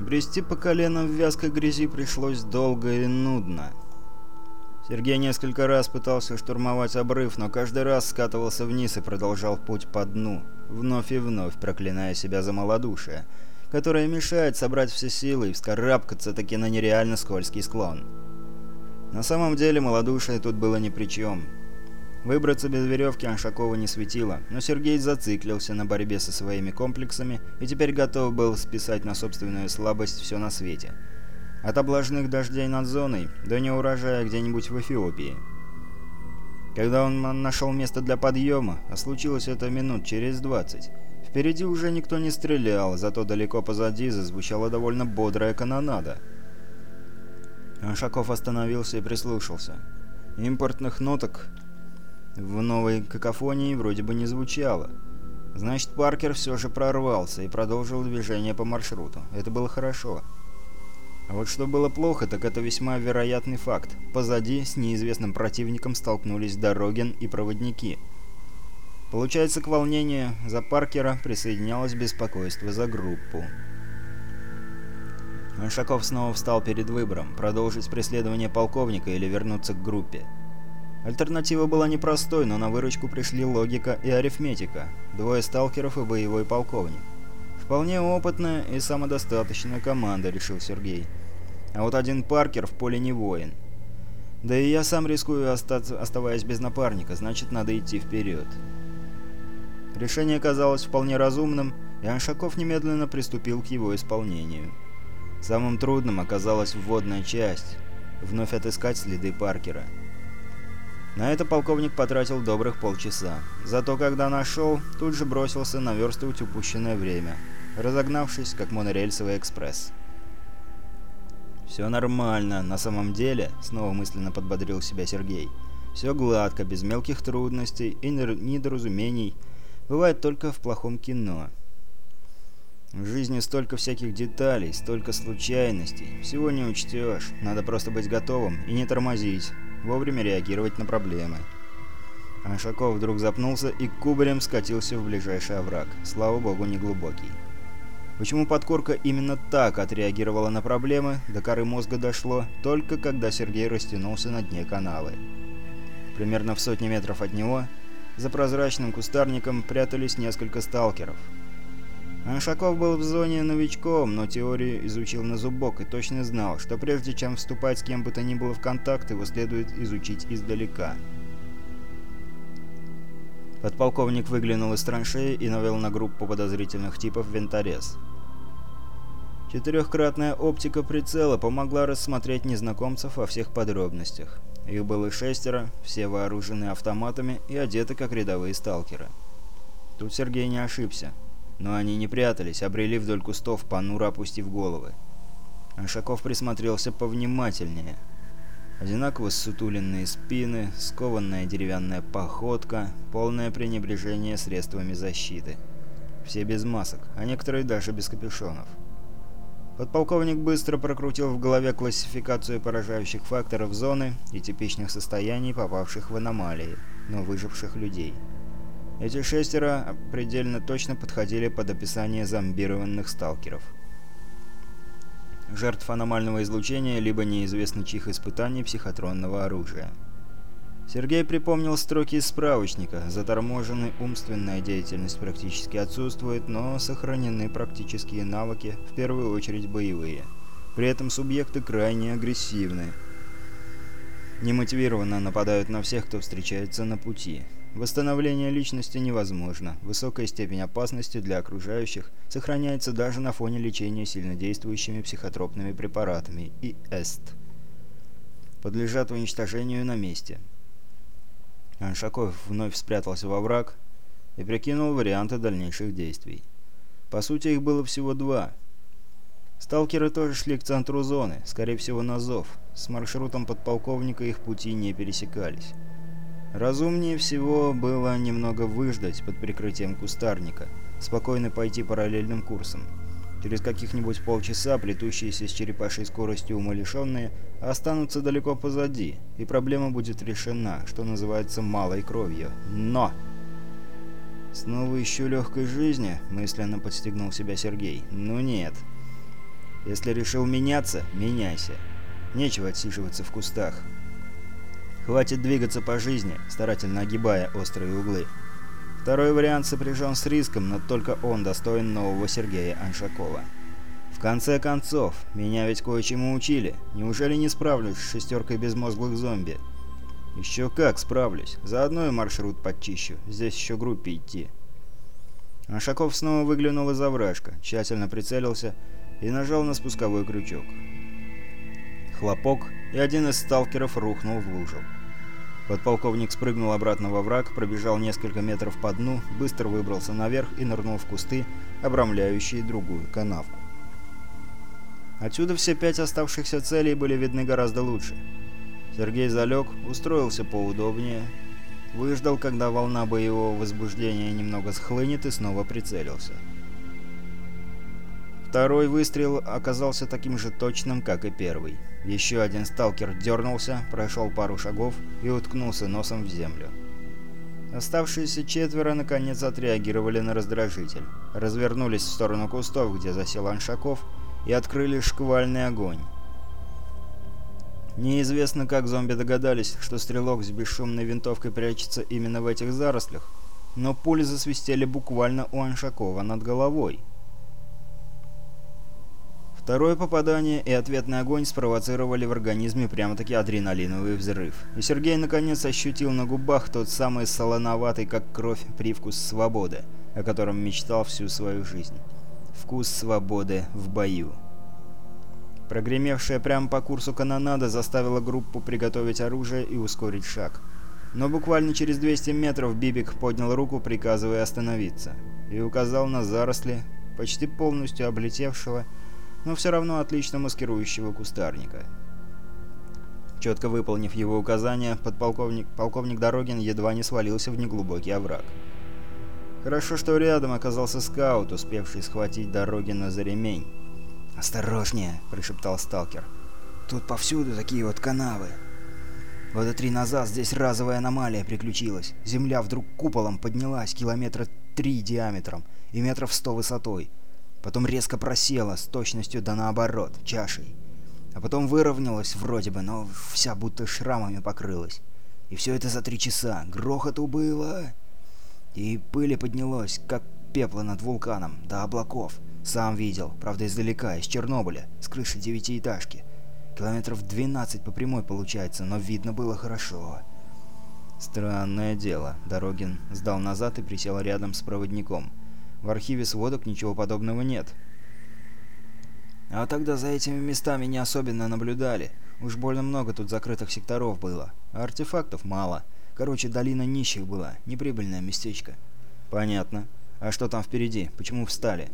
Брести по колено в вязкой грязи пришлось долго и нудно. Сергей несколько раз пытался штурмовать обрыв, но каждый раз скатывался вниз и продолжал путь по дну, вновь и вновь проклиная себя за малодушие, которое мешает собрать все силы и вскарабкаться таки на нереально скользкий склон. На самом деле малодушие тут было ни при чем. Выбраться без веревки Аншакова не светило, но Сергей зациклился на борьбе со своими комплексами и теперь готов был списать на собственную слабость все на свете – от облажных дождей над зоной до неурожая где-нибудь в Эфиопии. Когда он нашел место для подъема, а случилось это минут через 20, впереди уже никто не стрелял, зато далеко позади зазвучала довольно бодрая канонада. Шаков остановился и прислушался. Импортных ноток в новой какофонии вроде бы не звучало. Значит, Паркер все же прорвался и продолжил движение по маршруту. Это было хорошо. А вот что было плохо, так это весьма вероятный факт. Позади с неизвестным противником столкнулись Дорогин и проводники. Получается, к волнению за Паркера присоединялось беспокойство за группу. Шаков снова встал перед выбором, продолжить преследование полковника или вернуться к группе. Альтернатива была непростой, но на выручку пришли логика и арифметика. Двое сталкеров и боевой полковник. Вполне опытная и самодостаточная команда, решил Сергей. А вот один Паркер в поле не воин. Да и я сам рискую, остаться, оставаясь без напарника, значит, надо идти вперед. Решение казалось вполне разумным, и Аншаков немедленно приступил к его исполнению. Самым трудным оказалась вводная часть — вновь отыскать следы Паркера. На это полковник потратил добрых полчаса. Зато когда нашел, тут же бросился наверстывать упущенное время — разогнавшись, как монорельсовый экспресс. «Все нормально, на самом деле», — снова мысленно подбодрил себя Сергей. «Все гладко, без мелких трудностей и недоразумений. Бывает только в плохом кино». В жизни столько всяких деталей, столько случайностей. Всего не учтешь. Надо просто быть готовым и не тормозить. Вовремя реагировать на проблемы. Ашаков вдруг запнулся и кубарем скатился в ближайший овраг. Слава богу, не глубокий. Почему подкорка именно так отреагировала на проблемы, до коры мозга дошло, только когда Сергей растянулся на дне канавы. Примерно в сотни метров от него, за прозрачным кустарником, прятались несколько сталкеров. Аншаков был в зоне новичком, но теорию изучил на зубок и точно знал, что прежде чем вступать с кем бы то ни было в контакт, его следует изучить издалека. Подполковник выглянул из траншеи и навел на группу подозрительных типов винторез. Четырехкратная оптика прицела помогла рассмотреть незнакомцев во всех подробностях. Их было шестеро, все вооружены автоматами и одеты как рядовые сталкеры. Тут Сергей не ошибся. Но они не прятались, а брели вдоль кустов, понуро опустив головы. Ашаков присмотрелся повнимательнее – Одинаково сутуленные спины, скованная деревянная походка, полное пренебрежение средствами защиты. Все без масок, а некоторые даже без капюшонов. Подполковник быстро прокрутил в голове классификацию поражающих факторов зоны и типичных состояний, попавших в аномалии, но выживших людей. Эти шестеро предельно точно подходили под описание зомбированных сталкеров жертв аномального излучения, либо неизвестно чьих испытаний психотронного оружия. Сергей припомнил строки из справочника. Заторможенная умственная деятельность практически отсутствует, но сохранены практические навыки, в первую очередь боевые. При этом субъекты крайне агрессивны. Немотивированно нападают на всех, кто встречается на пути. Восстановление личности невозможно. Высокая степень опасности для окружающих сохраняется даже на фоне лечения сильнодействующими психотропными препаратами и ЭСТ. Подлежат уничтожению на месте. Аншаков вновь спрятался во враг и прикинул варианты дальнейших действий. По сути, их было всего два. Сталкеры тоже шли к центру зоны, скорее всего на зов. С маршрутом подполковника их пути не пересекались. Разумнее всего было немного выждать под прикрытием кустарника, спокойно пойти параллельным курсом. Через каких-нибудь полчаса плетущиеся с черепашей скоростью умалишенные останутся далеко позади, и проблема будет решена, что называется малой кровью. Но! «Снова ищу легкой жизни?» — мысленно подстегнул себя Сергей. «Ну нет». Если решил меняться, меняйся. Нечего отсиживаться в кустах. Хватит двигаться по жизни, старательно огибая острые углы. Второй вариант сопряжен с риском, но только он достоин нового Сергея Аншакова. В конце концов, меня ведь кое-чему учили. Неужели не справлюсь с шестеркой безмозглых зомби? Еще как справлюсь. Заодно и маршрут подчищу. Здесь еще группе идти. Аншаков снова выглянул из овражка, тщательно прицелился и нажал на спусковой крючок. Хлопок, и один из сталкеров рухнул в лужу. Подполковник спрыгнул обратно во враг, пробежал несколько метров по дну, быстро выбрался наверх и нырнул в кусты, обрамляющие другую канавку. Отсюда все пять оставшихся целей были видны гораздо лучше. Сергей залег, устроился поудобнее, выждал, когда волна боевого возбуждения немного схлынет и снова прицелился. Второй выстрел оказался таким же точным, как и первый. Еще один сталкер дернулся, прошел пару шагов и уткнулся носом в землю. Оставшиеся четверо наконец отреагировали на раздражитель. Развернулись в сторону кустов, где засел Аншаков, и открыли шквальный огонь. Неизвестно, как зомби догадались, что стрелок с бесшумной винтовкой прячется именно в этих зарослях, но пули засвистели буквально у Аншакова над головой. Второе попадание и ответный огонь спровоцировали в организме прямо-таки адреналиновый взрыв. И Сергей наконец ощутил на губах тот самый солоноватый, как кровь, привкус свободы, о котором мечтал всю свою жизнь. Вкус свободы в бою. Прогремевшая прямо по курсу канонада заставила группу приготовить оружие и ускорить шаг. Но буквально через 200 метров Бибик поднял руку, приказывая остановиться, и указал на заросли, почти полностью облетевшего, но все равно отлично маскирующего кустарника. Четко выполнив его указания, подполковник полковник Дорогин едва не свалился в неглубокий овраг. Хорошо, что рядом оказался скаут, успевший схватить Дорогина за ремень. «Осторожнее!» – прошептал сталкер. «Тут повсюду такие вот канавы. Года три назад здесь разовая аномалия приключилась. Земля вдруг куполом поднялась километра три диаметром и метров сто высотой. Потом резко просела с точностью да наоборот, чашей. А потом выровнялась вроде бы, но вся будто шрамами покрылась. И все это за три часа. Грохоту было. И пыли поднялось, как пепла над вулканом, до облаков. Сам видел, правда издалека, из Чернобыля, с крыши девятиэтажки. Километров 12 по прямой получается, но видно было хорошо. Странное дело. Дорогин сдал назад и присел рядом с проводником. В архиве сводок ничего подобного нет. А тогда за этими местами не особенно наблюдали. Уж больно много тут закрытых секторов было. А артефактов мало. Короче, долина нищих была. Неприбыльное местечко. Понятно. А что там впереди? Почему встали?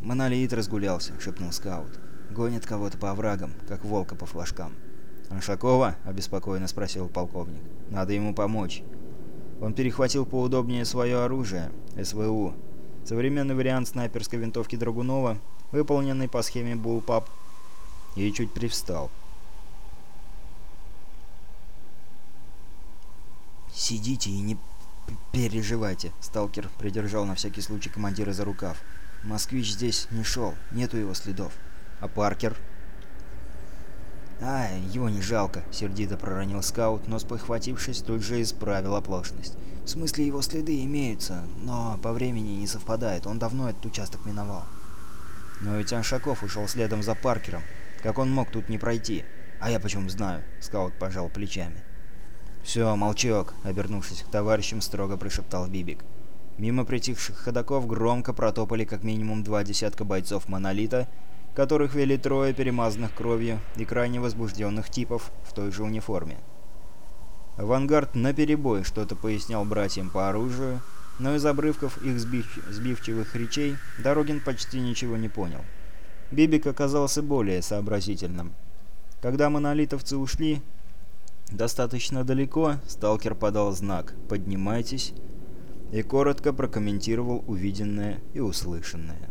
«Монолит разгулялся», — шепнул скаут. «Гонит кого-то по оврагам, как волка по флажкам». «Аншакова?» — обеспокоенно спросил полковник. «Надо ему помочь». Он перехватил поудобнее свое оружие, СВУ. Современный вариант снайперской винтовки Драгунова, выполненный по схеме Буллпап, и чуть привстал. «Сидите и не переживайте», — сталкер придержал на всякий случай командира за рукав. Москвич здесь не шел, нету его следов. А Паркер? «А, его не жалко», — сердито проронил скаут, но, спохватившись, тут же исправил оплошность. «В смысле, его следы имеются, но по времени не совпадает, он давно этот участок миновал». «Но ведь Аншаков ушел следом за Паркером. Как он мог тут не пройти?» «А я почему знаю?» — скаут пожал плечами. «Все, молчок», — обернувшись к товарищам, строго прошептал Бибик. Мимо притихших ходаков громко протопали как минимум два десятка бойцов «Монолита», которых вели трое перемазанных кровью и крайне возбужденных типов в той же униформе. Авангард наперебой что-то пояснял братьям по оружию, но из обрывков их сбив... сбивчивых речей Дорогин почти ничего не понял. Бибик оказался более сообразительным. Когда монолитовцы ушли достаточно далеко, сталкер подал знак «Поднимайтесь» и коротко прокомментировал увиденное и услышанное.